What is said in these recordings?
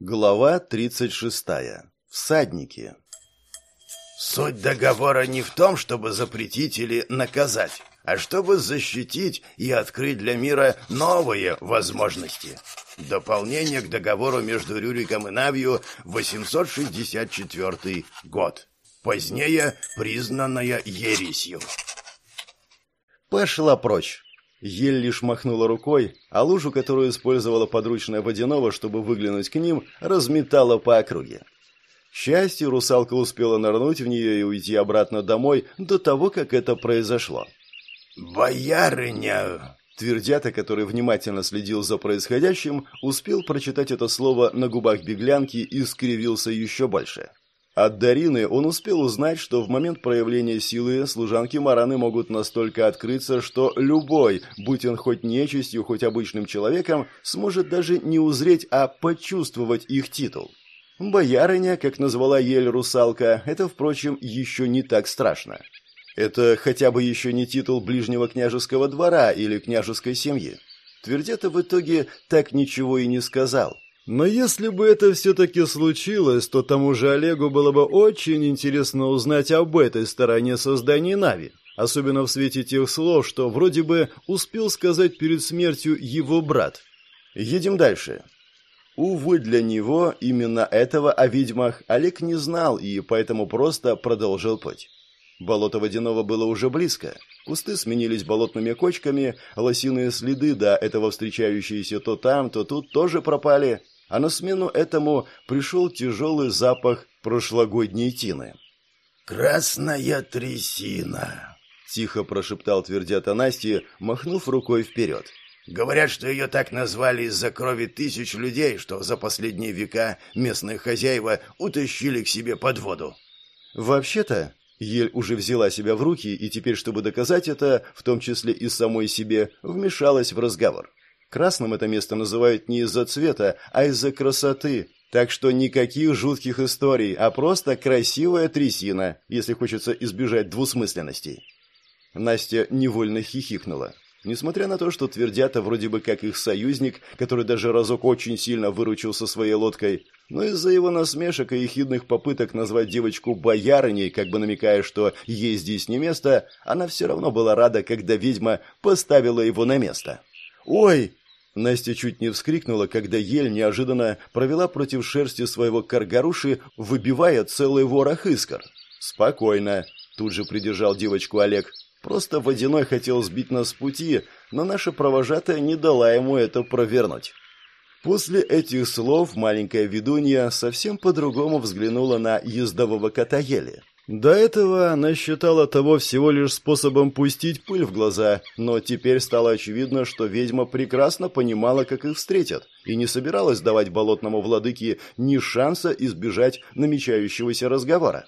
Глава 36. Всадники. Суть договора не в том, чтобы запретить или наказать, а чтобы защитить и открыть для мира новые возможности. Дополнение к договору между Рюриком и Навью 864 год. Позднее признанная ересью. Пошла прочь. Ель лишь махнула рукой, а лужу, которую использовала подручная водяного, чтобы выглянуть к ним, разметала по округе. К счастью, русалка успела нырнуть в нее и уйти обратно домой до того, как это произошло. «Боярыня!» Твердята, который внимательно следил за происходящим, успел прочитать это слово на губах беглянки и скривился еще больше. От Дарины он успел узнать, что в момент проявления силы служанки Мараны могут настолько открыться, что любой, будь он хоть нечистью, хоть обычным человеком, сможет даже не узреть, а почувствовать их титул. Боярыня, как назвала ель русалка, это, впрочем, еще не так страшно. Это хотя бы еще не титул ближнего княжеского двора или княжеской семьи. Твердета в итоге так ничего и не сказал. Но если бы это все-таки случилось, то тому же Олегу было бы очень интересно узнать об этой стороне создания Нави, особенно в свете тех слов, что вроде бы успел сказать перед смертью его брат. Едем дальше. Увы, для него именно этого о ведьмах Олег не знал и поэтому просто продолжил путь. Болото водяного было уже близко. Кусты сменились болотными кочками, лосиные следы, до этого встречающиеся то там, то тут, тоже пропали – а на смену этому пришел тяжелый запах прошлогодней тины. «Красная трясина», — тихо прошептал твердята Насти, махнув рукой вперед. «Говорят, что ее так назвали из-за крови тысяч людей, что за последние века местные хозяева утащили к себе под воду». «Вообще-то...» Ель уже взяла себя в руки и теперь, чтобы доказать это, в том числе и самой себе, вмешалась в разговор. Красным это место называют не из-за цвета, а из-за красоты. Так что никаких жутких историй, а просто красивая трясина, если хочется избежать двусмысленностей. Настя невольно хихикнула. Несмотря на то, что твердята вроде бы как их союзник, который даже разок очень сильно выручил со своей лодкой, но из-за его насмешек и ехидных попыток назвать девочку боярыней, как бы намекая, что ей здесь не место, она все равно была рада, когда ведьма поставила его на место. «Ой!» Настя чуть не вскрикнула, когда ель неожиданно провела против шерсти своего каргаруши, выбивая целый ворох искр. «Спокойно», — тут же придержал девочку Олег. «Просто водяной хотел сбить нас с пути, но наша провожатая не дала ему это провернуть». После этих слов маленькая ведунья совсем по-другому взглянула на ездового кота ели. До этого она считала того всего лишь способом пустить пыль в глаза, но теперь стало очевидно, что ведьма прекрасно понимала, как их встретят, и не собиралась давать болотному владыке ни шанса избежать намечающегося разговора.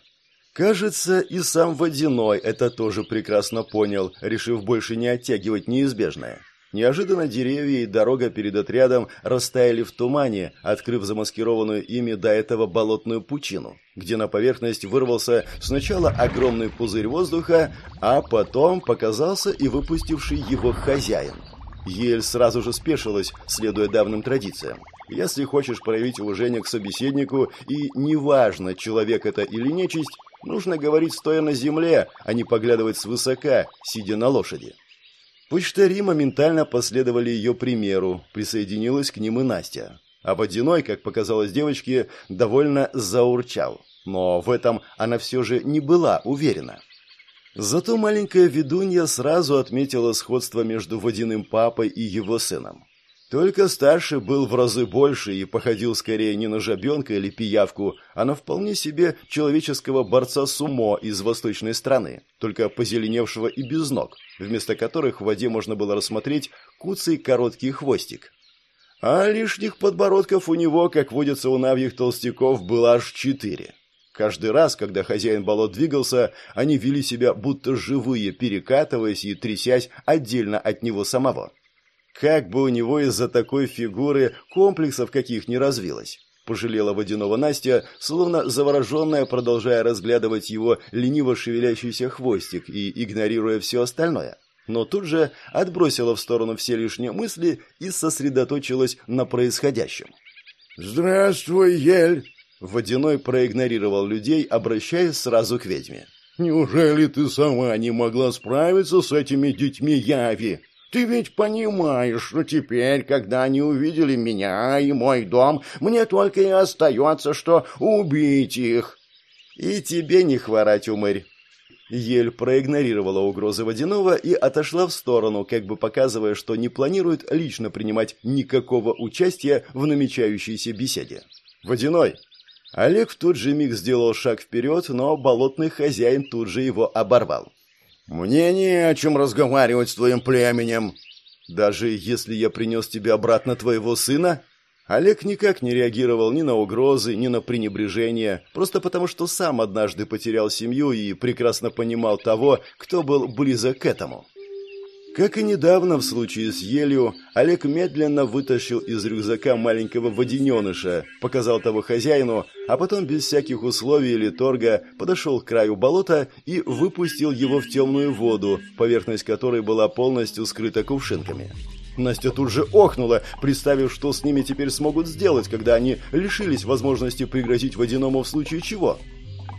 Кажется, и сам Водяной это тоже прекрасно понял, решив больше не оттягивать неизбежное. Неожиданно деревья и дорога перед отрядом растаяли в тумане, открыв замаскированную ими до этого болотную пучину, где на поверхность вырвался сначала огромный пузырь воздуха, а потом показался и выпустивший его хозяин. Ель сразу же спешилась, следуя давним традициям. Если хочешь проявить уважение к собеседнику, и неважно, человек это или нечисть, нужно говорить стоя на земле, а не поглядывать свысока, сидя на лошади. Почтари моментально последовали ее примеру, присоединилась к ним и Настя. А водяной, как показалось девочке, довольно заурчал. Но в этом она все же не была уверена. Зато маленькая ведунья сразу отметила сходство между водяным папой и его сыном. Только старший был в разы больше и походил скорее не на жабенка или пиявку, а на вполне себе человеческого борца сумо из восточной страны, только позеленевшего и без ног, вместо которых в воде можно было рассмотреть куцый короткий хвостик. А лишних подбородков у него, как водится у навьих толстяков, было аж четыре. Каждый раз, когда хозяин болот двигался, они вели себя будто живые, перекатываясь и трясясь отдельно от него самого. Как бы у него из-за такой фигуры комплексов каких не развилось. Пожалела водяного Настя, словно завороженная, продолжая разглядывать его лениво шевелящийся хвостик и игнорируя все остальное. Но тут же отбросила в сторону все лишние мысли и сосредоточилась на происходящем. «Здравствуй, Ель!» Водяной проигнорировал людей, обращаясь сразу к ведьме. «Неужели ты сама не могла справиться с этими детьми Яви? Ты ведь понимаешь, что теперь, когда они увидели меня и мой дом, мне только и остается, что убить их». «И тебе не хворать, умырь!» Ель проигнорировала угрозы Водянова и отошла в сторону, как бы показывая, что не планирует лично принимать никакого участия в намечающейся беседе. «Водяной!» Олег в тот же миг сделал шаг вперед, но болотный хозяин тут же его оборвал. «Мне не о чем разговаривать с твоим племенем!» «Даже если я принес тебе обратно твоего сына?» Олег никак не реагировал ни на угрозы, ни на пренебрежение, просто потому что сам однажды потерял семью и прекрасно понимал того, кто был близок к этому. Как и недавно в случае с елью, Олег медленно вытащил из рюкзака маленького водененыша, показал того хозяину, а потом без всяких условий или торга подошел к краю болота и выпустил его в темную воду, поверхность которой была полностью скрыта кувшинками. Настя тут же охнула, представив, что с ними теперь смогут сделать, когда они лишились возможности пригрозить водяному в случае чего.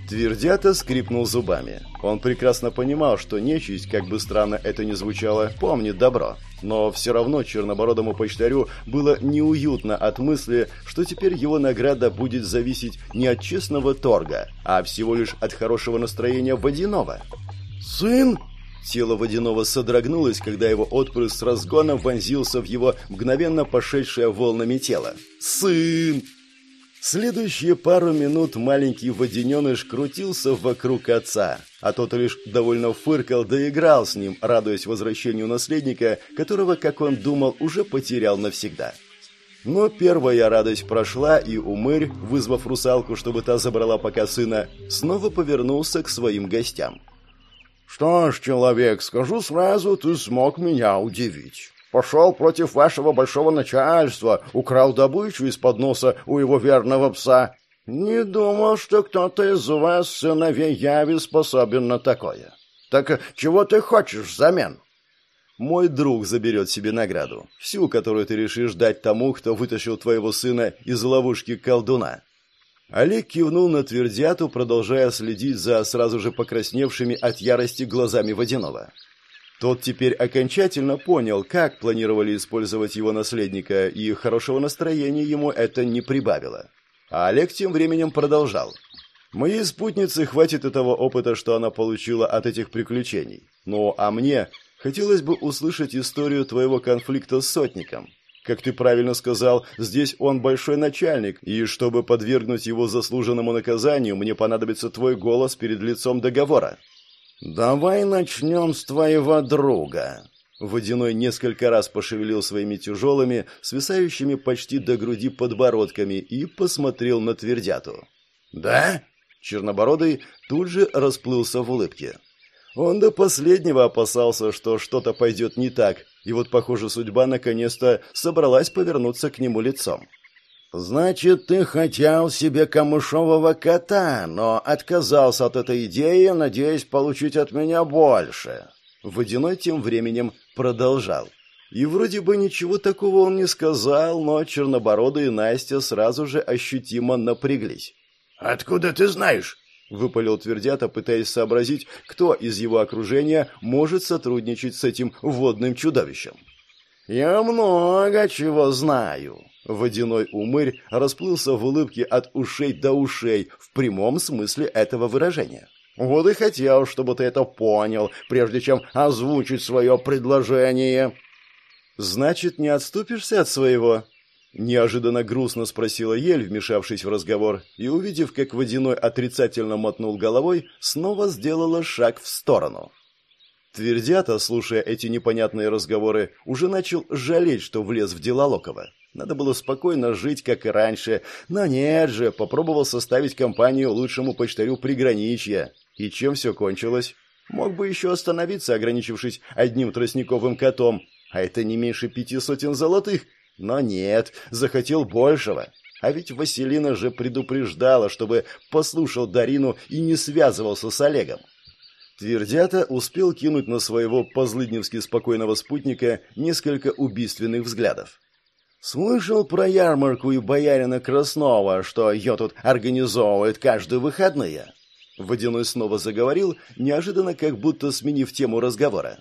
Твердята скрипнул зубами. Он прекрасно понимал, что нечисть, как бы странно это ни звучало, помнит добро. Но все равно чернобородому почтарю было неуютно от мысли, что теперь его награда будет зависеть не от честного торга, а всего лишь от хорошего настроения водяного. «Сын?» Тело водяного содрогнулось, когда его отпрыск с разгоном вонзился в его мгновенно пошедшее волнами тело. «Сын!» Следующие пару минут маленький водененыш крутился вокруг отца, а тот лишь довольно фыркал да играл с ним, радуясь возвращению наследника, которого, как он думал, уже потерял навсегда. Но первая радость прошла, и Умырь, вызвав русалку, чтобы та забрала пока сына, снова повернулся к своим гостям. «Что ж, человек, скажу сразу, ты смог меня удивить. Пошел против вашего большого начальства, украл добычу из-под носа у его верного пса. Не думал, что кто-то из вас, сыновей Яви, способен на такое. Так чего ты хочешь взамен?» «Мой друг заберет себе награду, всю, которую ты решишь дать тому, кто вытащил твоего сына из ловушки колдуна. Олег кивнул на твердяту, продолжая следить за сразу же покрасневшими от ярости глазами Водянова. Тот теперь окончательно понял, как планировали использовать его наследника, и хорошего настроения ему это не прибавило. А Олег тем временем продолжал. «Моей спутнице хватит этого опыта, что она получила от этих приключений. Ну, а мне хотелось бы услышать историю твоего конфликта с сотником. Как ты правильно сказал, здесь он большой начальник, и чтобы подвергнуть его заслуженному наказанию, мне понадобится твой голос перед лицом договора». «Давай начнем с твоего друга». Водяной несколько раз пошевелил своими тяжелыми, свисающими почти до груди подбородками и посмотрел на твердяту. «Да?» Чернобородый тут же расплылся в улыбке. Он до последнего опасался, что что-то пойдет не так, и вот, похоже, судьба наконец-то собралась повернуться к нему лицом. «Значит, ты хотел себе камышового кота, но отказался от этой идеи, надеясь получить от меня больше». Водяной тем временем продолжал. И вроде бы ничего такого он не сказал, но Чернобородый и Настя сразу же ощутимо напряглись. «Откуда ты знаешь?» выпалил твердята, пытаясь сообразить, кто из его окружения может сотрудничать с этим водным чудовищем. «Я много чего знаю». Водяной умырь расплылся в улыбке от ушей до ушей в прямом смысле этого выражения. «Вот и хотел, чтобы ты это понял, прежде чем озвучить свое предложение». «Значит, не отступишься от своего?» Неожиданно грустно спросила Ель, вмешавшись в разговор, и, увидев, как Водяной отрицательно мотнул головой, снова сделала шаг в сторону. Твердята, слушая эти непонятные разговоры, уже начал жалеть, что влез в дела Локова. Надо было спокойно жить, как и раньше, но нет же, попробовал составить компанию лучшему почтарю приграничья. И чем все кончилось? Мог бы еще остановиться, ограничившись одним тростниковым котом, а это не меньше пяти сотен золотых, но нет, захотел большего. А ведь Василина же предупреждала, чтобы послушал Дарину и не связывался с Олегом. Твердята успел кинуть на своего позлыдневски спокойного спутника несколько убийственных взглядов. Слышал про ярмарку и боярина Краснова, что ее тут организовывают каждые выходные. Водяной снова заговорил, неожиданно как будто сменив тему разговора.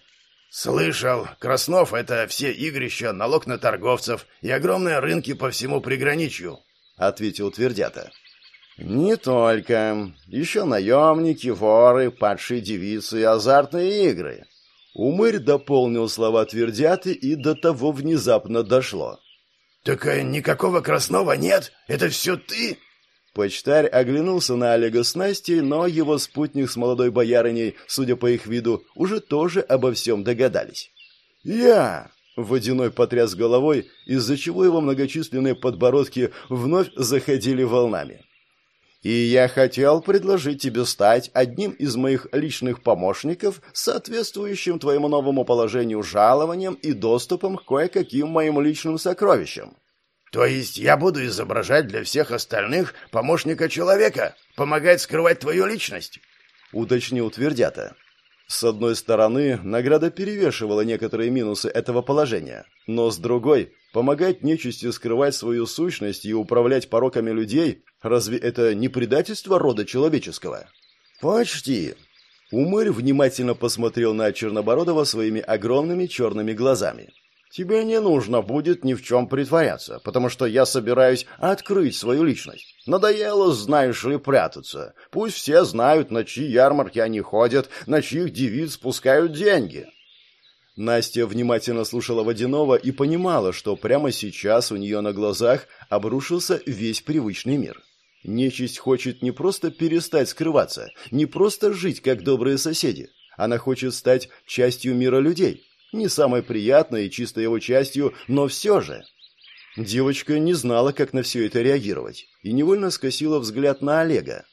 «Слышал. Краснов — это все игрища, налог на торговцев и огромные рынки по всему приграничью», — ответил Твердята. «Не только. Еще наемники, воры, падшие девицы и азартные игры». Умырь дополнил слова Твердяты, и до того внезапно дошло. «Так э, никакого Краснова нет? Это все ты?» Почтарь оглянулся на Олега с Настей, но его спутник с молодой боярыней, судя по их виду, уже тоже обо всем догадались. «Я!» — Водяной потряс головой, из-за чего его многочисленные подбородки вновь заходили волнами. «И я хотел предложить тебе стать одним из моих личных помощников, соответствующим твоему новому положению жалованием и доступом к кое-каким моим личным сокровищам. То есть я буду изображать для всех остальных помощника человека, помогать скрывать твою личность? Уточнил Твердята. С одной стороны, награда перевешивала некоторые минусы этого положения, но с другой, помогать нечисти скрывать свою сущность и управлять пороками людей, разве это не предательство рода человеческого? Почти. Умырь внимательно посмотрел на Чернобородова своими огромными черными глазами. Тебе не нужно будет ни в чем притворяться, потому что я собираюсь открыть свою личность. Надоело, знаешь ли, прятаться. Пусть все знают, на чьи ярмарки они ходят, на чьих девиц спускают деньги». Настя внимательно слушала Водянова и понимала, что прямо сейчас у нее на глазах обрушился весь привычный мир. Нечисть хочет не просто перестать скрываться, не просто жить, как добрые соседи. Она хочет стать частью мира людей, не самой приятной и чистой его частью, но все же. Девочка не знала, как на все это реагировать, и невольно скосила взгляд на Олега.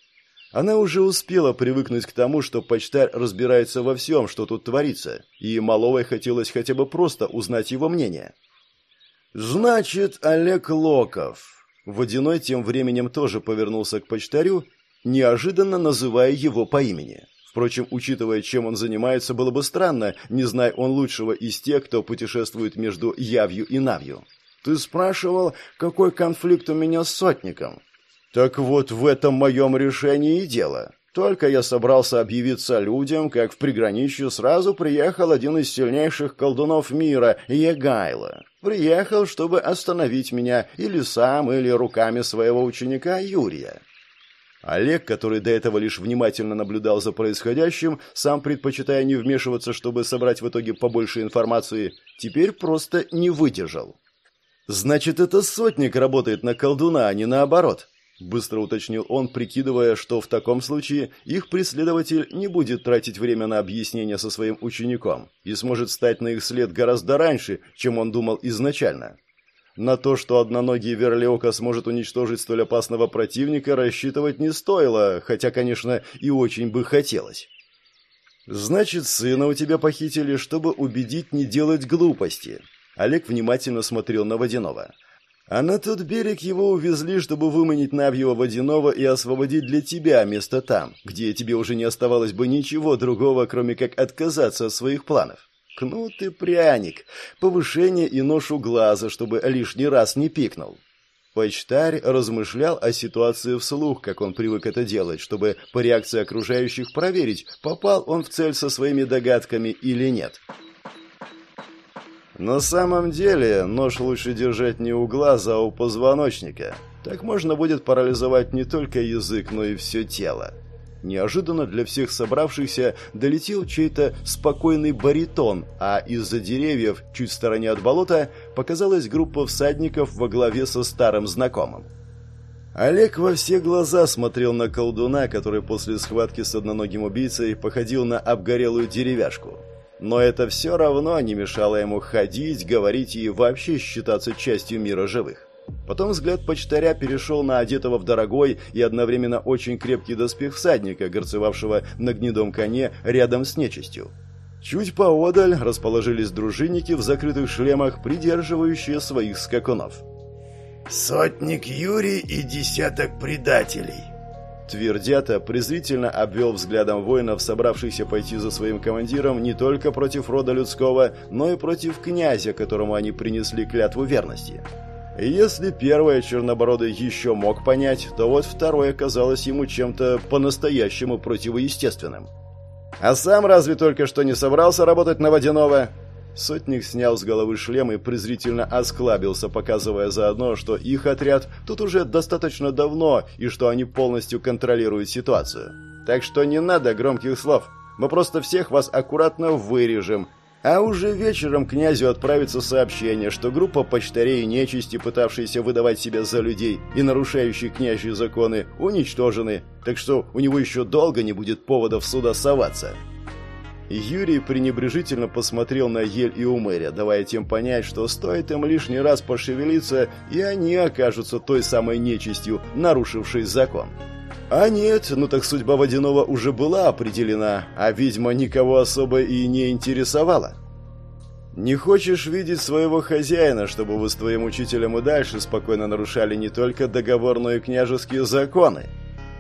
Она уже успела привыкнуть к тому, что почтарь разбирается во всем, что тут творится, и Маловой хотелось хотя бы просто узнать его мнение. «Значит, Олег Локов...» Водяной тем временем тоже повернулся к почтарю, неожиданно называя его по имени. Впрочем, учитывая, чем он занимается, было бы странно, не зная он лучшего из тех, кто путешествует между явью и навью. Ты спрашивал, какой конфликт у меня с сотником? Так вот, в этом моем решении и дело. Только я собрался объявиться людям, как в приграничье сразу приехал один из сильнейших колдунов мира, Егайло. Приехал, чтобы остановить меня или сам, или руками своего ученика Юрия. Олег, который до этого лишь внимательно наблюдал за происходящим, сам предпочитая не вмешиваться, чтобы собрать в итоге побольше информации, теперь просто не выдержал. «Значит, это сотник работает на колдуна, а не наоборот», — быстро уточнил он, прикидывая, что в таком случае их преследователь не будет тратить время на объяснение со своим учеником и сможет стать на их след гораздо раньше, чем он думал изначально. На то, что одноногий Верлиока сможет уничтожить столь опасного противника, рассчитывать не стоило, хотя, конечно, и очень бы хотелось. «Значит, сына у тебя похитили, чтобы убедить не делать глупости». Олег внимательно смотрел на Водянова. «А на тот берег его увезли, чтобы выманить Навьего Водянова и освободить для тебя место там, где тебе уже не оставалось бы ничего другого, кроме как отказаться от своих планов. Кнут и пряник, повышение и ношу глаза, чтобы лишний раз не пикнул. Почтарь размышлял о ситуации вслух, как он привык это делать, чтобы по реакции окружающих проверить, попал он в цель со своими догадками или нет. На самом деле, нож лучше держать не у глаза, а у позвоночника. Так можно будет парализовать не только язык, но и все тело. Неожиданно для всех собравшихся долетел чей-то спокойный баритон, а из-за деревьев, чуть в стороне от болота, показалась группа всадников во главе со старым знакомым. Олег во все глаза смотрел на колдуна, который после схватки с одноногим убийцей походил на обгорелую деревяшку. Но это все равно не мешало ему ходить, говорить и вообще считаться частью мира живых. Потом взгляд почтаря перешел на одетого в дорогой и одновременно очень крепкий доспех всадника, горцевавшего на гнедом коне рядом с нечистью. Чуть поодаль расположились дружинники в закрытых шлемах, придерживающие своих скакунов. «Сотник Юрий и десяток предателей», Твердята презрительно обвел взглядом воинов, собравшихся пойти за своим командиром не только против рода людского, но и против князя, которому они принесли клятву верности. Если первое Чернобородый еще мог понять, то вот второе казалось ему чем-то по-настоящему противоестественным. «А сам разве только что не собрался работать на Водянова?» Сотник снял с головы шлем и презрительно осклабился, показывая заодно, что их отряд тут уже достаточно давно и что они полностью контролируют ситуацию. Так что не надо громких слов. Мы просто всех вас аккуратно вырежем. А уже вечером князю отправится сообщение, что группа почтарей и нечисти, пытавшиеся выдавать себя за людей и нарушающие княжьи законы, уничтожены, так что у него еще долго не будет поводов сюда соваться. Юрий пренебрежительно посмотрел на Ель и Умеря, давая тем понять, что стоит им лишний раз пошевелиться, и они окажутся той самой нечистью, нарушившей закон. А нет, ну так судьба Водянова уже была определена, а ведьма никого особо и не интересовала. Не хочешь видеть своего хозяина, чтобы вы с твоим учителем и дальше спокойно нарушали не только договор, но и княжеские законы?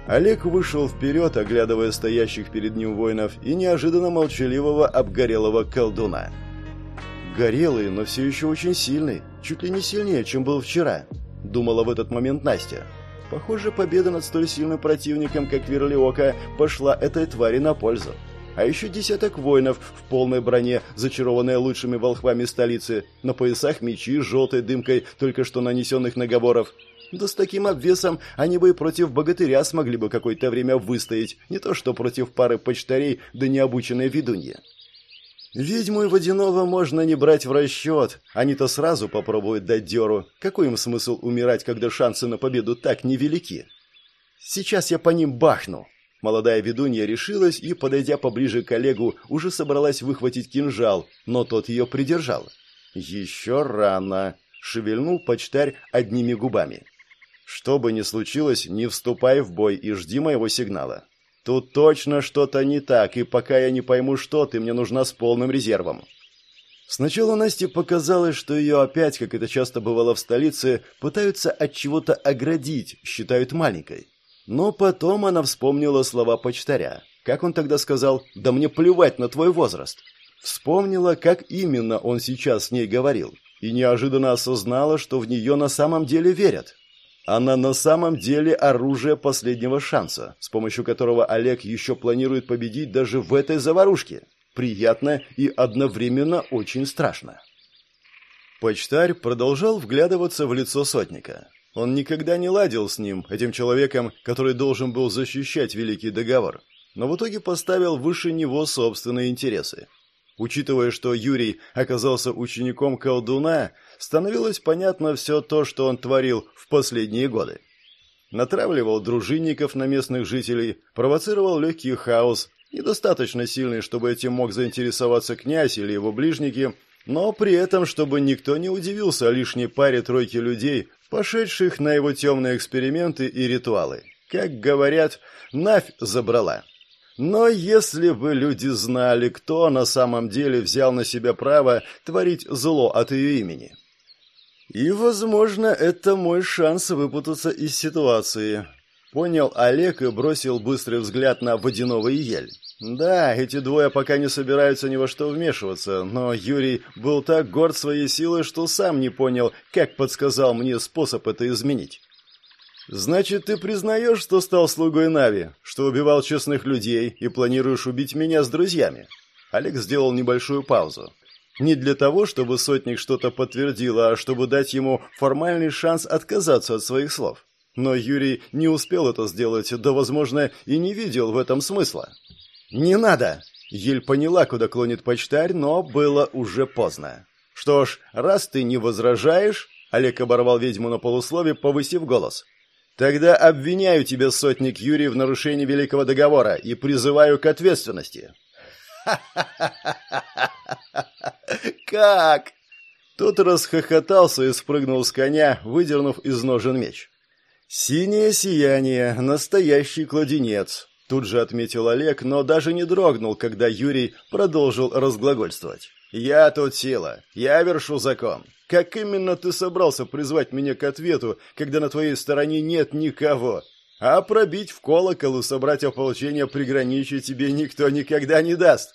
Олег вышел вперед, оглядывая стоящих перед ним воинов и неожиданно молчаливого обгорелого колдуна. «Горелый, но все еще очень сильный, чуть ли не сильнее, чем был вчера», — думала в этот момент Настя. Похоже, победа над столь сильным противником, как Верлиока, пошла этой твари на пользу. А еще десяток воинов в полной броне, зачарованные лучшими волхвами столицы, на поясах мечи с желтой дымкой только что нанесенных наговоров, да с таким обвесом они бы и против богатыря смогли бы какое-то время выстоять, не то что против пары почтарей да необученной ведуньи. Ведьму и водяного можно не брать в расчет. Они-то сразу попробуют дать дёру. Какой им смысл умирать, когда шансы на победу так невелики? Сейчас я по ним бахну. Молодая ведунья решилась и, подойдя поближе к коллегу, уже собралась выхватить кинжал, но тот ее придержал. «Еще рано!» — шевельнул почтарь одними губами. Что бы ни случилось, не вступай в бой и жди моего сигнала. Тут точно что-то не так, и пока я не пойму, что ты, мне нужна с полным резервом. Сначала Насте показалось, что ее опять, как это часто бывало в столице, пытаются от чего-то оградить, считают маленькой. Но потом она вспомнила слова почтаря. Как он тогда сказал «Да мне плевать на твой возраст». Вспомнила, как именно он сейчас с ней говорил, и неожиданно осознала, что в нее на самом деле верят. Она на самом деле оружие последнего шанса, с помощью которого Олег еще планирует победить даже в этой заварушке. Приятно и одновременно очень страшно. Почтарь продолжал вглядываться в лицо сотника. Он никогда не ладил с ним, этим человеком, который должен был защищать Великий Договор, но в итоге поставил выше него собственные интересы. Учитывая, что Юрий оказался учеником колдуна, становилось понятно все то, что он творил в последние годы. Натравливал дружинников на местных жителей, провоцировал легкий хаос, недостаточно сильный, чтобы этим мог заинтересоваться князь или его ближники, но при этом, чтобы никто не удивился лишней паре тройки людей, пошедших на его темные эксперименты и ритуалы. Как говорят, Навь забрала. Но если бы люди знали, кто на самом деле взял на себя право творить зло от ее имени. И, возможно, это мой шанс выпутаться из ситуации. Понял Олег и бросил быстрый взгляд на водяного и ель. Да, эти двое пока не собираются ни во что вмешиваться, но Юрий был так горд своей силой, что сам не понял, как подсказал мне способ это изменить. «Значит, ты признаешь, что стал слугой Нави, что убивал честных людей и планируешь убить меня с друзьями?» Олег сделал небольшую паузу. Не для того, чтобы сотник что-то подтвердил, а чтобы дать ему формальный шанс отказаться от своих слов. Но Юрий не успел это сделать, да, возможно, и не видел в этом смысла. «Не надо!» Ель поняла, куда клонит почтарь, но было уже поздно. «Что ж, раз ты не возражаешь...» Олег оборвал ведьму на полуслове, повысив голос. Тогда обвиняю тебя, сотник Юрий, в нарушении Великого Договора и призываю к ответственности. Как? Тот расхохотался и спрыгнул с коня, выдернув из ножен меч. Синее сияние, настоящий кладенец. Тут же отметил Олег, но даже не дрогнул, когда Юрий продолжил разглагольствовать. «Я тут сила, я вершу закон. Как именно ты собрался призвать меня к ответу, когда на твоей стороне нет никого? А пробить в колокол и собрать ополчение приграничья тебе никто никогда не даст».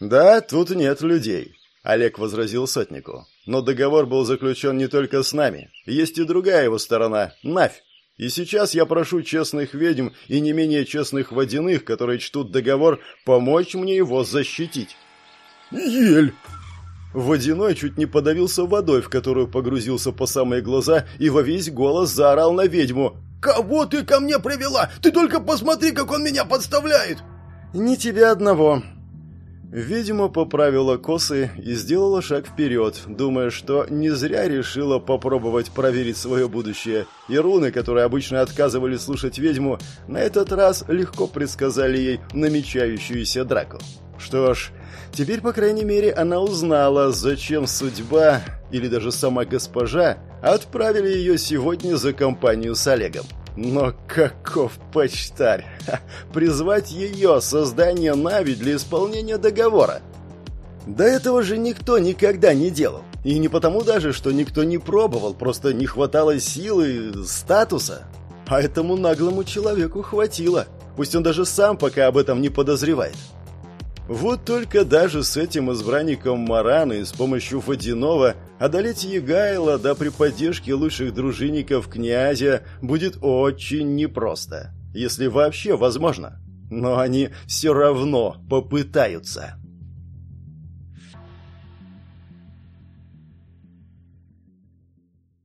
«Да, тут нет людей», — Олег возразил сотнику. Но договор был заключен не только с нами. Есть и другая его сторона – Навь. И сейчас я прошу честных ведьм и не менее честных водяных, которые чтут договор, помочь мне его защитить. Ель! Водяной чуть не подавился водой, в которую погрузился по самые глаза, и во весь голос заорал на ведьму. «Кого ты ко мне привела? Ты только посмотри, как он меня подставляет!» «Не тебя одного», Ведьма поправила косы и сделала шаг вперед, думая, что не зря решила попробовать проверить свое будущее. И руны, которые обычно отказывали слушать ведьму, на этот раз легко предсказали ей намечающуюся драку. Что ж, теперь, по крайней мере, она узнала, зачем судьба, или даже сама госпожа, отправили ее сегодня за компанию с Олегом. Но каков почтарь! Ха, призвать ее создание Нави для исполнения договора. До этого же никто никогда не делал. И не потому даже, что никто не пробовал, просто не хватало силы, статуса. А этому наглому человеку хватило. Пусть он даже сам пока об этом не подозревает. Вот только даже с этим избранником Мараны с помощью Водянова одолеть Егайла, да при поддержке лучших дружинников князя, будет очень непросто, если вообще возможно. Но они все равно попытаются.